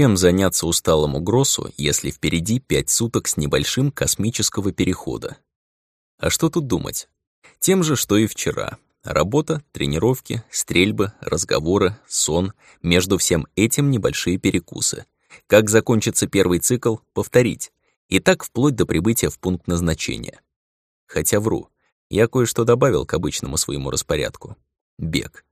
Чем заняться усталому Гроссу, если впереди пять суток с небольшим космического перехода? А что тут думать? Тем же, что и вчера. Работа, тренировки, стрельбы, разговоры, сон. Между всем этим небольшие перекусы. Как закончится первый цикл, повторить. И так вплоть до прибытия в пункт назначения. Хотя вру. Я кое-что добавил к обычному своему распорядку. Бег.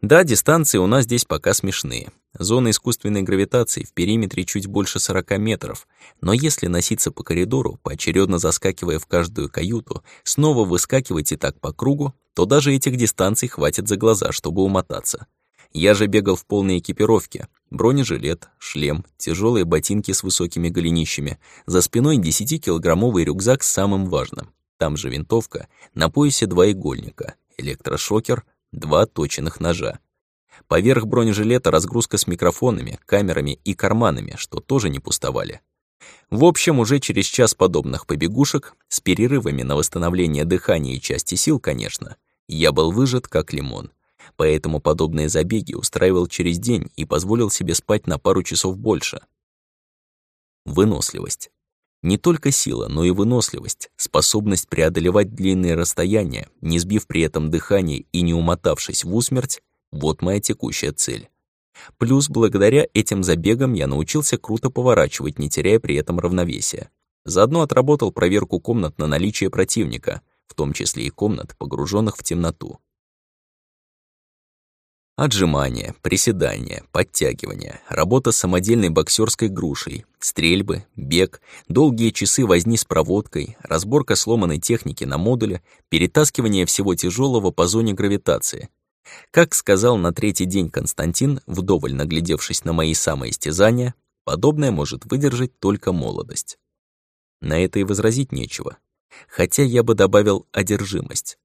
Да, дистанции у нас здесь пока смешные. Зона искусственной гравитации в периметре чуть больше 40 метров, но если носиться по коридору, поочередно заскакивая в каждую каюту, снова выскакивать и так по кругу, то даже этих дистанций хватит за глаза, чтобы умотаться. Я же бегал в полной экипировке. Бронежилет, шлем, тяжелые ботинки с высокими голенищами, за спиной 10-килограммовый рюкзак с самым важным. Там же винтовка, на поясе два игольника, электрошокер, два точенных ножа. Поверх бронежилета разгрузка с микрофонами, камерами и карманами, что тоже не пустовали. В общем, уже через час подобных побегушек, с перерывами на восстановление дыхания и части сил, конечно, я был выжат как лимон. Поэтому подобные забеги устраивал через день и позволил себе спать на пару часов больше. Выносливость. Не только сила, но и выносливость, способность преодолевать длинные расстояния, не сбив при этом дыхание и не умотавшись в усмерть, вот моя текущая цель. Плюс, благодаря этим забегам я научился круто поворачивать, не теряя при этом равновесия. Заодно отработал проверку комнат на наличие противника, в том числе и комнат, погруженных в темноту. Отжимания, приседания, подтягивания, работа с самодельной боксерской грушей, стрельбы, бег, долгие часы возни с проводкой, разборка сломанной техники на модуле, перетаскивание всего тяжелого по зоне гравитации — как сказал на третий день Константин, вдоволь наглядевшись на мои самоистязания, подобное может выдержать только молодость. На это и возразить нечего. Хотя я бы добавил одержимость.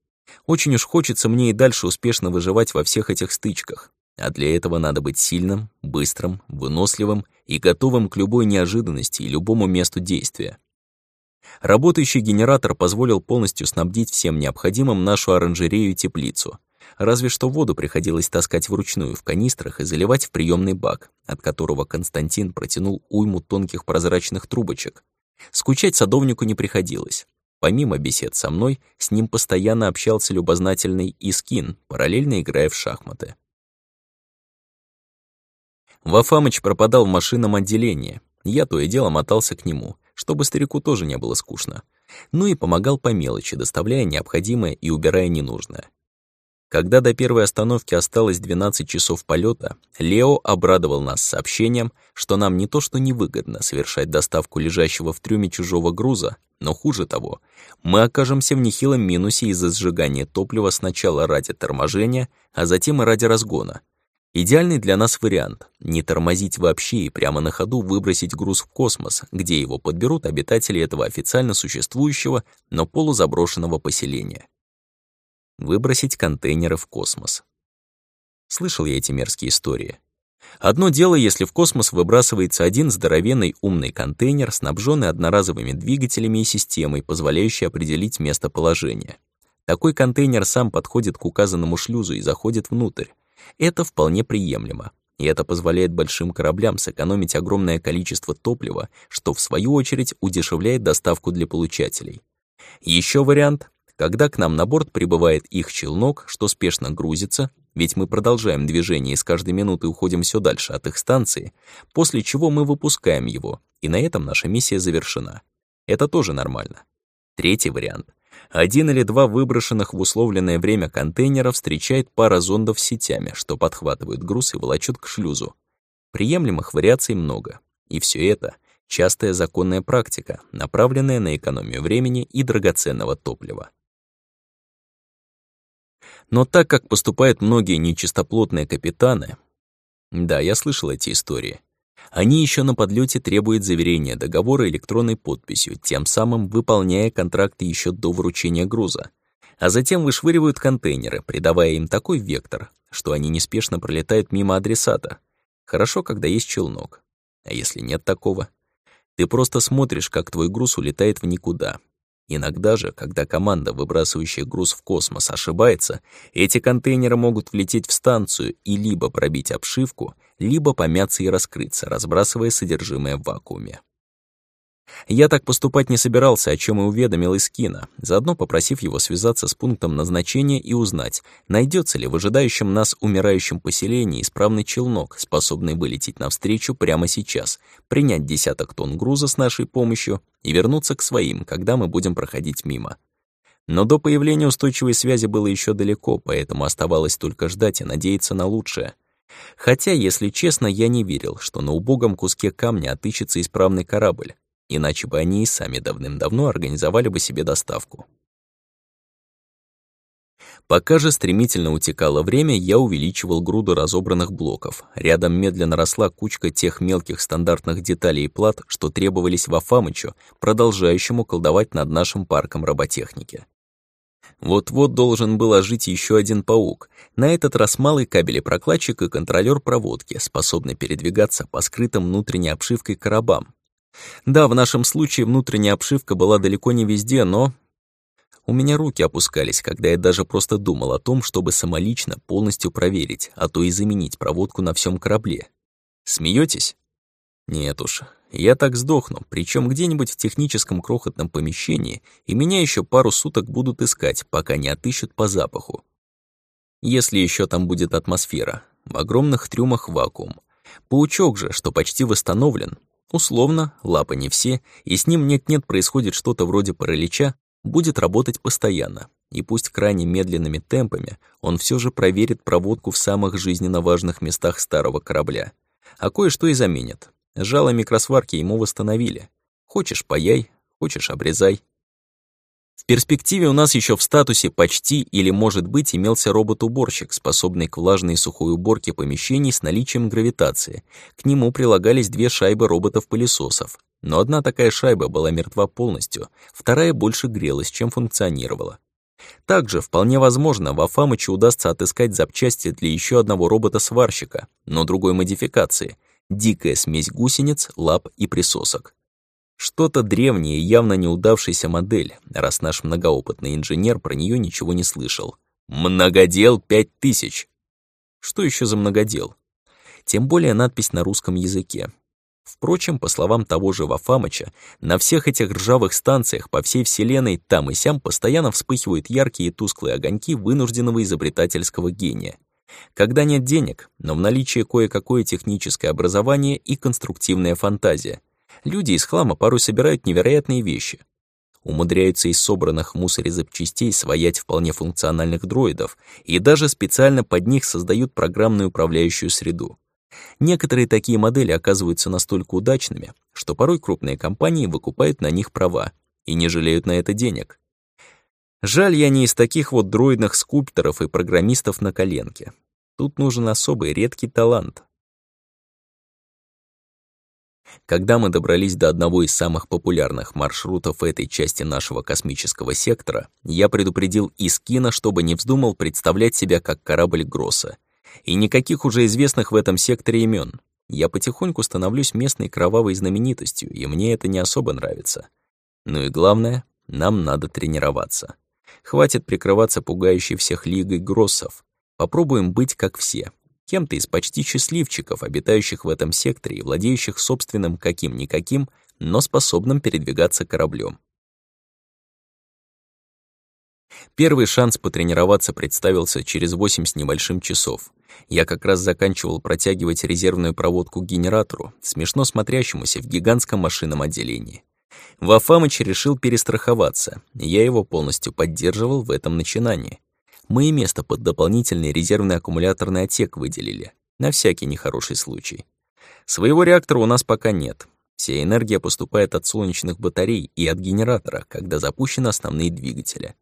Очень уж хочется мне и дальше успешно выживать во всех этих стычках, а для этого надо быть сильным, быстрым, выносливым и готовым к любой неожиданности и любому месту действия. Работающий генератор позволил полностью снабдить всем необходимым нашу оранжерею и теплицу — Разве что воду приходилось таскать вручную в канистрах и заливать в приемный бак, от которого Константин протянул уйму тонких прозрачных трубочек. Скучать садовнику не приходилось. Помимо бесед со мной, с ним постоянно общался любознательный Искин, параллельно играя в шахматы. Вафамыч пропадал в машинном отделении. Я то и дело мотался к нему, чтобы старику тоже не было скучно. Ну и помогал по мелочи, доставляя необходимое и убирая ненужное. Когда до первой остановки осталось 12 часов полета, Лео обрадовал нас сообщением, что нам не то что невыгодно совершать доставку лежащего в трюме чужого груза, но хуже того, мы окажемся в нехилом минусе из-за сжигания топлива сначала ради торможения, а затем и ради разгона. Идеальный для нас вариант — не тормозить вообще и прямо на ходу выбросить груз в космос, где его подберут обитатели этого официально существующего, но полузаброшенного поселения выбросить контейнеры в космос. Слышал я эти мерзкие истории. Одно дело, если в космос выбрасывается один здоровенный умный контейнер, снабженный одноразовыми двигателями и системой, позволяющей определить местоположение. Такой контейнер сам подходит к указанному шлюзу и заходит внутрь. Это вполне приемлемо. И это позволяет большим кораблям сэкономить огромное количество топлива, что в свою очередь удешевляет доставку для получателей. Еще вариант когда к нам на борт прибывает их челнок, что спешно грузится, ведь мы продолжаем движение и с каждой минуты уходим все дальше от их станции, после чего мы выпускаем его, и на этом наша миссия завершена. Это тоже нормально. Третий вариант. Один или два выброшенных в условленное время контейнера встречает пара зондов с сетями, что подхватывают груз и волочут к шлюзу. Приемлемых вариаций много. И все это — частая законная практика, направленная на экономию времени и драгоценного топлива. Но так как поступают многие нечистоплотные капитаны... Да, я слышал эти истории. Они еще на подлете требуют заверения договора электронной подписью, тем самым выполняя контракты еще до вручения груза. А затем вышвыривают контейнеры, придавая им такой вектор, что они неспешно пролетают мимо адресата. Хорошо, когда есть челнок. А если нет такого? Ты просто смотришь, как твой груз улетает в никуда. Иногда же, когда команда, выбрасывающая груз в космос, ошибается, эти контейнеры могут влететь в станцию и либо пробить обшивку, либо помяться и раскрыться, разбрасывая содержимое в вакууме. Я так поступать не собирался, о чем и уведомил Искина, заодно попросив его связаться с пунктом назначения и узнать, найдется ли в ожидающем нас умирающем поселении исправный челнок, способный вылететь навстречу прямо сейчас, принять десяток тонн груза с нашей помощью и вернуться к своим, когда мы будем проходить мимо. Но до появления устойчивой связи было еще далеко, поэтому оставалось только ждать и надеяться на лучшее. Хотя, если честно, я не верил, что на убогом куске камня отыщется исправный корабль иначе бы они и сами давным-давно организовали бы себе доставку. Пока же стремительно утекало время, я увеличивал груду разобранных блоков. Рядом медленно росла кучка тех мелких стандартных деталей и плат, что требовались Вафамычу, продолжающему колдовать над нашим парком роботехники. Вот-вот должен был ожить еще один паук, на этот раз малый кабелепрокладчик и контролер проводки, способный передвигаться по скрытым внутренней обшивкой коробам, да, в нашем случае внутренняя обшивка была далеко не везде, но... У меня руки опускались, когда я даже просто думал о том, чтобы самолично полностью проверить, а то и заменить проводку на всем корабле. Смеетесь? Нет уж, я так сдохну, причем где-нибудь в техническом крохотном помещении, и меня еще пару суток будут искать, пока не отыщут по запаху. Если еще там будет атмосфера, в огромных трюмах вакуум. Паучок же, что почти восстановлен, Условно, лапы не все, и с ним нет-нет происходит что-то вроде паралича, будет работать постоянно. И пусть крайне медленными темпами, он все же проверит проводку в самых жизненно важных местах старого корабля. А кое-что и заменит. Жало микросварки ему восстановили. Хочешь — паяй, хочешь — обрезай. В перспективе у нас еще в статусе почти или, может быть, имелся робот-уборщик, способный к влажной и сухой уборке помещений с наличием гравитации. К нему прилагались две шайбы роботов-пылесосов. Но одна такая шайба была мертва полностью, вторая больше грелась, чем функционировала. Также, вполне возможно, в Афамыче удастся отыскать запчасти для еще одного робота-сварщика, но другой модификации — дикая смесь гусениц, лап и присосок. Что-то древнее явно неудавшаяся модель, раз наш многоопытный инженер про нее ничего не слышал. «Многодел 5000!» Что еще за многодел? Тем более надпись на русском языке. Впрочем, по словам того же Вафамыча, на всех этих ржавых станциях по всей вселенной там и сям постоянно вспыхивают яркие и тусклые огоньки вынужденного изобретательского гения. Когда нет денег, но в наличии кое-какое техническое образование и конструктивная фантазия — Люди из хлама порой собирают невероятные вещи. Умудряются из собранных в мусоре запчастей своять вполне функциональных дроидов и даже специально под них создают программную управляющую среду. Некоторые такие модели оказываются настолько удачными, что порой крупные компании выкупают на них права и не жалеют на это денег. Жаль, я не из таких вот дроидных скульпторов и программистов на коленке. Тут нужен особый редкий талант, когда мы добрались до одного из самых популярных маршрутов этой части нашего космического сектора, я предупредил Искина, чтобы не вздумал представлять себя как корабль Гросса. И никаких уже известных в этом секторе имен. Я потихоньку становлюсь местной кровавой знаменитостью, и мне это не особо нравится. Ну и главное, нам надо тренироваться. Хватит прикрываться пугающей всех лигой Гроссов. Попробуем быть как все, кем-то из почти счастливчиков, обитающих в этом секторе и владеющих собственным каким-никаким, но способным передвигаться кораблем. Первый шанс потренироваться представился через восемь с небольшим часов. Я как раз заканчивал протягивать резервную проводку к генератору, смешно смотрящемуся в гигантском машинном отделении. Вафамыч решил перестраховаться, я его полностью поддерживал в этом начинании. Мы и место под дополнительный резервный аккумуляторный отсек выделили, на всякий нехороший случай. Своего реактора у нас пока нет. Вся энергия поступает от солнечных батарей и от генератора, когда запущены основные двигатели.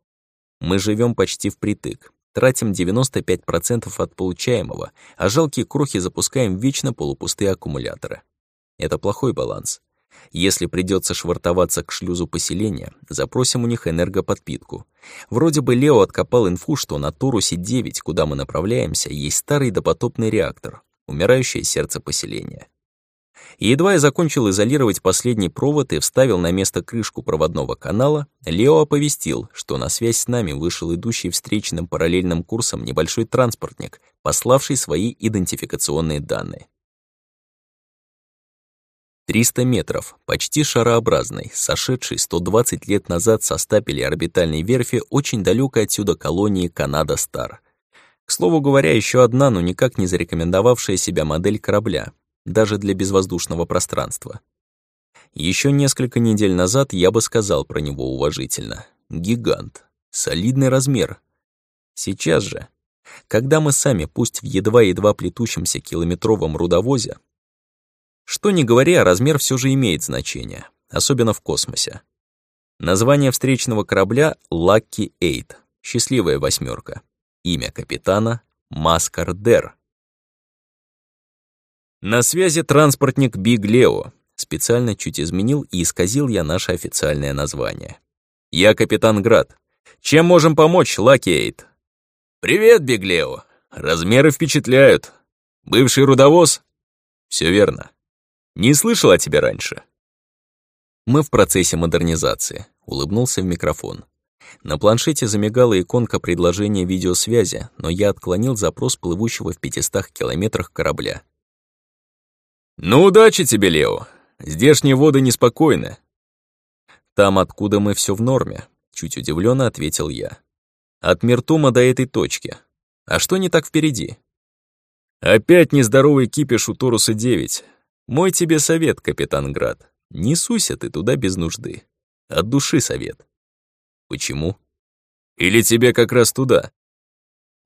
Мы живем почти впритык, тратим 95% от получаемого, а жалкие крохи запускаем вечно полупустые аккумуляторы. Это плохой баланс. Если придется швартоваться к шлюзу поселения, запросим у них энергоподпитку. Вроде бы Лео откопал инфу, что на Торусе-9, куда мы направляемся, есть старый допотопный реактор, умирающее сердце поселения. И едва я закончил изолировать последний провод и вставил на место крышку проводного канала, Лео оповестил, что на связь с нами вышел идущий встречным параллельным курсом небольшой транспортник, пославший свои идентификационные данные. 300 метров, почти шарообразный, сошедший 120 лет назад со стапелей орбитальной верфи очень далекой отсюда колонии Канада-Стар. К слову говоря, еще одна, но никак не зарекомендовавшая себя модель корабля, даже для безвоздушного пространства. Еще несколько недель назад я бы сказал про него уважительно. Гигант. Солидный размер. Сейчас же, когда мы сами, пусть в едва-едва плетущемся километровом рудовозе, что ни говори, а размер все же имеет значение, особенно в космосе. Название встречного корабля — Lucky Eight, счастливая восьмерка. Имя капитана — Маскардер. На связи транспортник Big Leo. Специально чуть изменил и исказил я наше официальное название. Я капитан Град. Чем можем помочь, Lucky Eight? Привет, Big Leo. Размеры впечатляют. Бывший рудовоз? Все верно. Не слышал о тебе раньше. Мы в процессе модернизации. Улыбнулся в микрофон. На планшете замигала иконка предложения видеосвязи, но я отклонил запрос плывущего в 500 километрах корабля. «Ну, удачи тебе, Лео. Здешние воды неспокойны». «Там, откуда мы все в норме», — чуть удивленно ответил я. «От Миртума до этой точки. А что не так впереди?» «Опять нездоровый кипиш у Торуса-9. Мой тебе совет, капитан Град. Не суйся ты туда без нужды. От души совет. Почему? Или тебе как раз туда?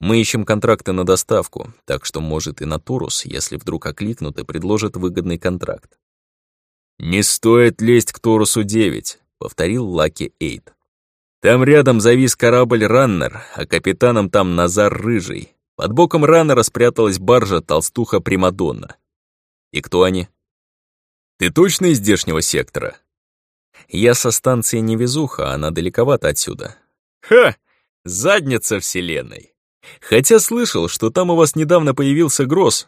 Мы ищем контракты на доставку, так что, может, и на Торус, если вдруг окликнут и предложат выгодный контракт. «Не стоит лезть к Торусу-9», — повторил Лаки Эйт. «Там рядом завис корабль «Раннер», а капитаном там Назар Рыжий. Под боком Раннера спряталась баржа толстуха Примадонна. И кто они? Ты точно из здешнего сектора? Я со станции Невезуха, она далековато отсюда. Ха! Задница вселенной. Хотя слышал, что там у вас недавно появился Гросс.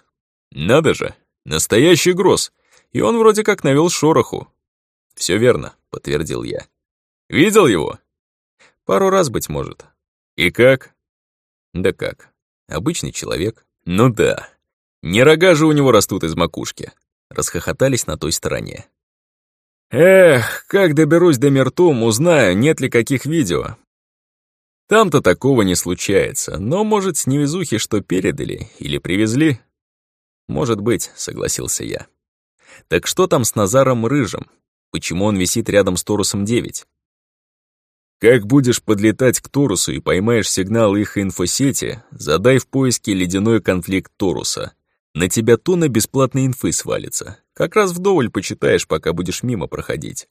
Надо же, настоящий Гросс. И он вроде как навел шороху. Все верно, подтвердил я. Видел его? Пару раз, быть может. И как? Да как? Обычный человек. Ну да, не рога же у него растут из макушки. Расхохотались на той стороне. Эх, как доберусь до Мертум, узнаю, нет ли каких видео. Там-то такого не случается, но, может, с невезухи что передали или привезли? Может быть, согласился я. Так что там с Назаром Рыжим? Почему он висит рядом с Торусом 9? Как будешь подлетать к Торусу и поймаешь сигнал их инфосети, задай в поиске ледяной конфликт Торуса. На тебя тонна бесплатной инфы свалится. Как раз вдоволь почитаешь, пока будешь мимо проходить.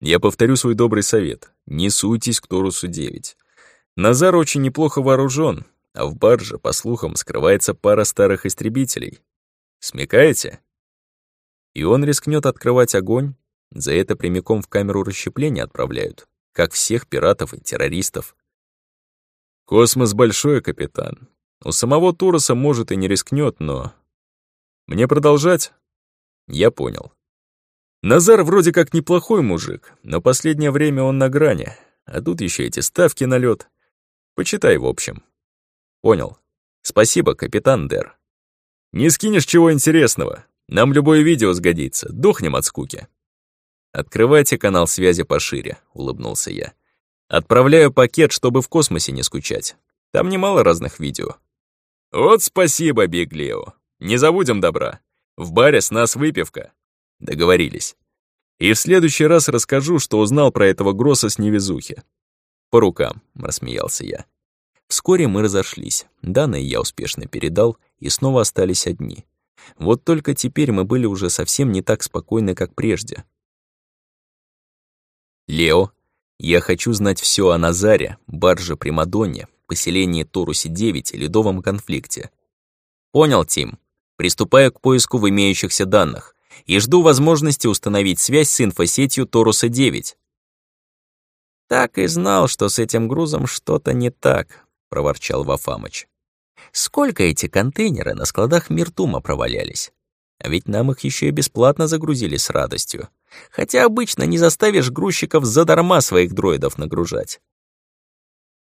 Я повторю свой добрый совет. Не суйтесь к Торусу 9. Назар очень неплохо вооружен, а в барже, по слухам, скрывается пара старых истребителей. Смекаете? И он рискнет открывать огонь. За это прямиком в камеру расщепления отправляют, как всех пиратов и террористов. Космос большой, капитан. У самого Туроса, может, и не рискнет, но мне продолжать? Я понял. Назар вроде как неплохой мужик, но последнее время он на грани, а тут еще эти ставки на лед. Почитай, в общем. Понял. Спасибо, капитан Дер. Не скинешь чего интересного. Нам любое видео сгодится, дохнем от скуки. Открывайте канал связи пошире, улыбнулся я. Отправляю пакет, чтобы в космосе не скучать. Там немало разных видео. Вот спасибо, Биг Лео. Не забудем добра. В баре с нас выпивка. Договорились. И в следующий раз расскажу, что узнал про этого Гросса с невезухи. По рукам, рассмеялся я. Вскоре мы разошлись. Данные я успешно передал, и снова остались одни. Вот только теперь мы были уже совсем не так спокойны, как прежде. Лео, я хочу знать все о Назаре, барже Примадонне, поселении Торусе-9 и ледовом конфликте. Понял, Тим? Приступаю к поиску в имеющихся данных и жду возможности установить связь с инфосетью Торуса-9. «Так и знал, что с этим грузом что-то не так», — проворчал Вафамыч. «Сколько эти контейнеры на складах Миртума провалялись? А ведь нам их еще и бесплатно загрузили с радостью. Хотя обычно не заставишь грузчиков задарма своих дроидов нагружать.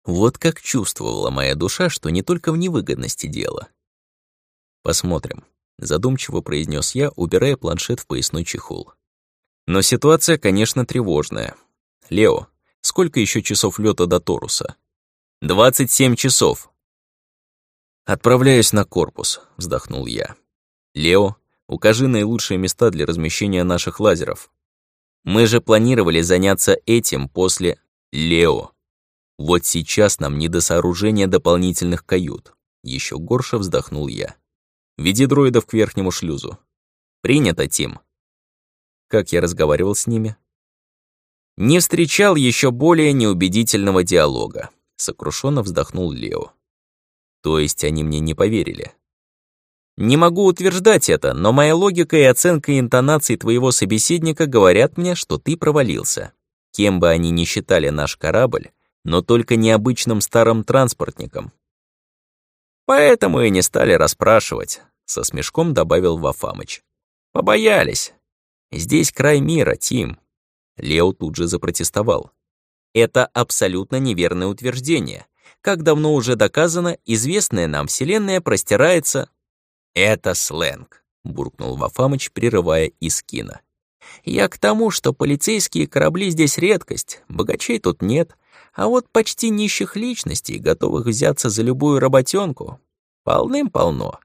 Вот как чувствовала моя душа, что не только в невыгодности дело. Посмотрим, задумчиво произнес я, убирая планшет в поясной чехол. Но ситуация, конечно, тревожная. Лео, сколько еще часов лета до Торуса? «Двадцать семь часов». «Отправляюсь на корпус», — вздохнул я. «Лео, укажи наилучшие места для размещения наших лазеров. Мы же планировали заняться этим после Лео. Вот сейчас нам не до сооружения дополнительных кают. Еще горше вздохнул я. Веди дроидов к верхнему шлюзу. Принято, Тим. Как я разговаривал с ними? Не встречал еще более неубедительного диалога. Сокрушенно вздохнул Лео. То есть они мне не поверили. Не могу утверждать это, но моя логика и оценка интонаций твоего собеседника говорят мне, что ты провалился. Кем бы они ни считали наш корабль, но только необычным старым транспортником. Поэтому и не стали расспрашивать, со смешком добавил Вафамыч. Побоялись. Здесь край мира, Тим. Лео тут же запротестовал. Это абсолютно неверное утверждение. Как давно уже доказано, известная нам Вселенная простирается «Это сленг», — буркнул Вафамыч, прерывая Искина. «Я к тому, что полицейские корабли здесь редкость, богачей тут нет, а вот почти нищих личностей, готовых взяться за любую работенку, полным-полно.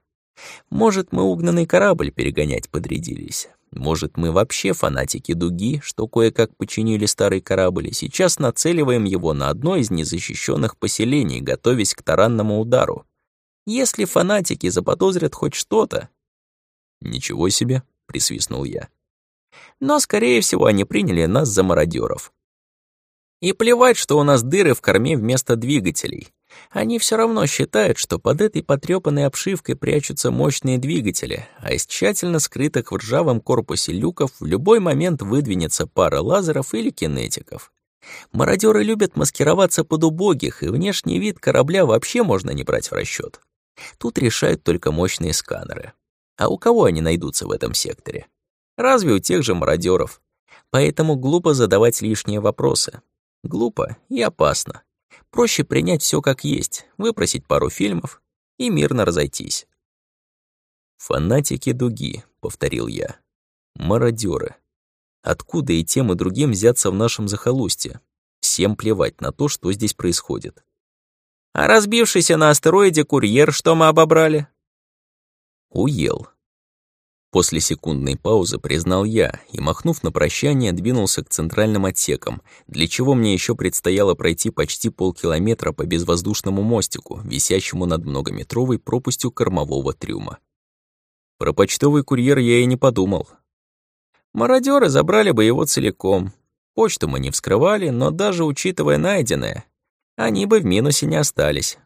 Может, мы угнанный корабль перегонять подрядились». Может, мы вообще фанатики дуги, что кое-как починили старый корабль, и сейчас нацеливаем его на одно из незащищенных поселений, готовясь к таранному удару. Если фанатики заподозрят хоть что-то... «Ничего себе», — присвистнул я. Но, скорее всего, они приняли нас за мародеров. И плевать, что у нас дыры в корме вместо двигателей. Они все равно считают, что под этой потрепанной обшивкой прячутся мощные двигатели, а из тщательно скрытых в ржавом корпусе люков в любой момент выдвинется пара лазеров или кинетиков. Мародеры любят маскироваться под убогих, и внешний вид корабля вообще можно не брать в расчет. Тут решают только мощные сканеры. А у кого они найдутся в этом секторе? Разве у тех же мародеров? Поэтому глупо задавать лишние вопросы. Глупо и опасно. Проще принять все как есть, выпросить пару фильмов и мирно разойтись. «Фанатики дуги», — повторил я. «Мародеры. Откуда и тем, и другим взяться в нашем захолустье? Всем плевать на то, что здесь происходит. А разбившийся на астероиде курьер, что мы обобрали? Уел. После секундной паузы признал я и, махнув на прощание, двинулся к центральным отсекам, для чего мне еще предстояло пройти почти полкилометра по безвоздушному мостику, висящему над многометровой пропастью кормового трюма. Про почтовый курьер я и не подумал. Мародеры забрали бы его целиком. Почту мы не вскрывали, но даже учитывая найденное, они бы в минусе не остались.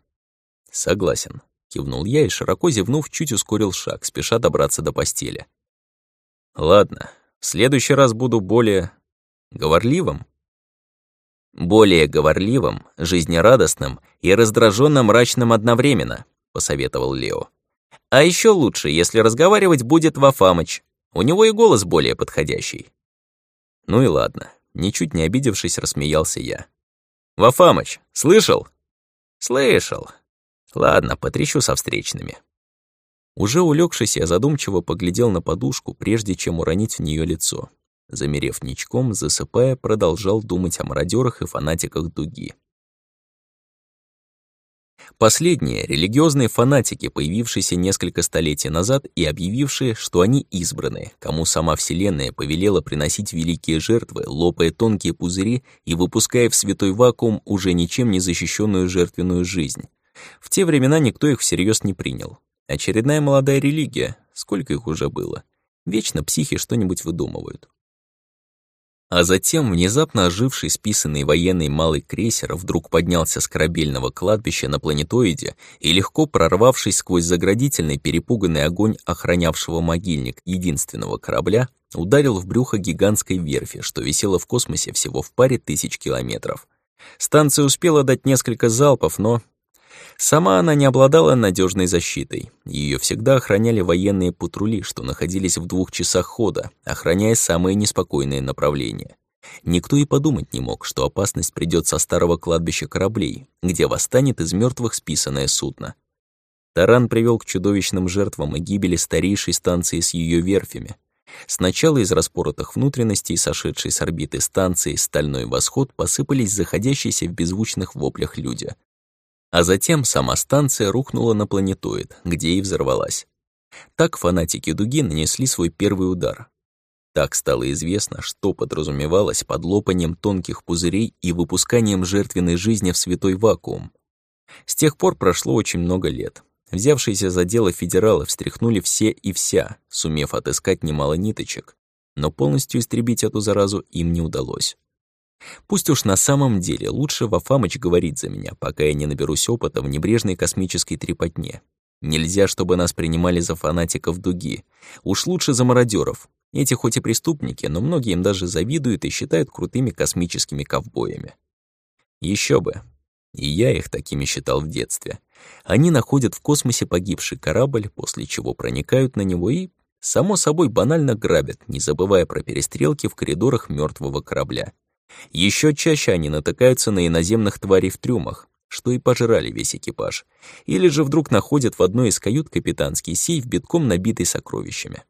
Согласен, кивнул я и, широко зевнув, чуть ускорил шаг, спеша добраться до постели. Ладно, в следующий раз буду более... говорливым? Более говорливым, жизнерадостным и раздраженно мрачным одновременно, посоветовал Лео. А еще лучше, если разговаривать будет Вафамыч. У него и голос более подходящий. Ну и ладно, ничуть не обидевшись, рассмеялся я. Вафамыч, слышал?» «Слышал. Ладно, потрещу со встречными». Уже улегшись, я задумчиво поглядел на подушку, прежде чем уронить в нее лицо. Замерев ничком, засыпая, продолжал думать о мародерах и фанатиках дуги. Последние — религиозные фанатики, появившиеся несколько столетий назад и объявившие, что они избранные, кому сама Вселенная повелела приносить великие жертвы, лопая тонкие пузыри и выпуская в святой вакуум уже ничем не защищенную жертвенную жизнь. В те времена никто их всерьез не принял. Очередная молодая религия, сколько их уже было. Вечно психи что-нибудь выдумывают. А затем внезапно оживший списанный военный малый крейсер вдруг поднялся с корабельного кладбища на планетоиде и, легко прорвавшись сквозь заградительный перепуганный огонь охранявшего могильник единственного корабля, ударил в брюхо гигантской верфи, что висело в космосе всего в паре тысяч километров. Станция успела дать несколько залпов, но Сама она не обладала надежной защитой. Ее всегда охраняли военные патрули, что находились в двух часах хода, охраняя самые неспокойные направления. Никто и подумать не мог, что опасность придёт со старого кладбища кораблей, где восстанет из мертвых списанное судно. Таран привел к чудовищным жертвам и гибели старейшей станции с ее верфями. Сначала из распоротых внутренностей, сошедшей с орбиты станции «Стальной восход», посыпались заходящиеся в беззвучных воплях люди. А затем сама станция рухнула на планетоид, где и взорвалась. Так фанатики Дуги нанесли свой первый удар. Так стало известно, что подразумевалось под лопанием тонких пузырей и выпусканием жертвенной жизни в святой вакуум. С тех пор прошло очень много лет. Взявшиеся за дело федералы встряхнули все и вся, сумев отыскать немало ниточек, но полностью истребить эту заразу им не удалось. Пусть уж на самом деле лучше Вафамыч говорит за меня, пока я не наберусь опыта в небрежной космической трепотне. Нельзя, чтобы нас принимали за фанатиков дуги. Уж лучше за мародеров. Эти хоть и преступники, но многие им даже завидуют и считают крутыми космическими ковбоями. Еще бы. И я их такими считал в детстве. Они находят в космосе погибший корабль, после чего проникают на него и, само собой, банально грабят, не забывая про перестрелки в коридорах мертвого корабля. Еще чаще они натыкаются на иноземных тварей в трюмах, что и пожрали весь экипаж, или же вдруг находят в одной из кают капитанский сейф, битком набитый сокровищами.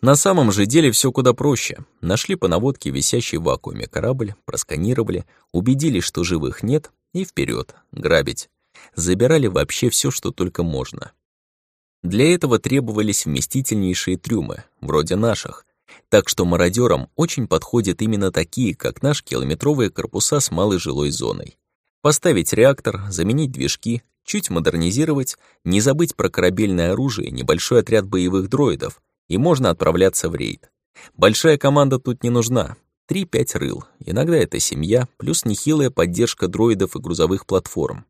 На самом же деле все куда проще. Нашли по наводке висящий в вакууме корабль, просканировали, убедились, что живых нет, и вперед грабить. Забирали вообще все, что только можно. Для этого требовались вместительнейшие трюмы, вроде наших, так что мародерам очень подходят именно такие, как наш, километровые корпуса с малой жилой зоной. Поставить реактор, заменить движки, чуть модернизировать, не забыть про корабельное оружие, небольшой отряд боевых дроидов, и можно отправляться в рейд. Большая команда тут не нужна. Три-пять рыл, иногда это семья, плюс нехилая поддержка дроидов и грузовых платформ.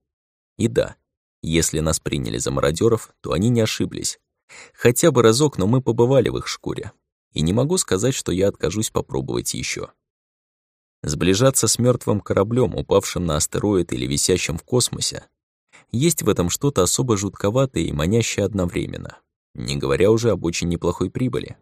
И да, если нас приняли за мародеров, то они не ошиблись. Хотя бы разок, но мы побывали в их шкуре и не могу сказать, что я откажусь попробовать еще. Сближаться с мертвым кораблем, упавшим на астероид или висящим в космосе, есть в этом что-то особо жутковатое и манящее одновременно, не говоря уже об очень неплохой прибыли.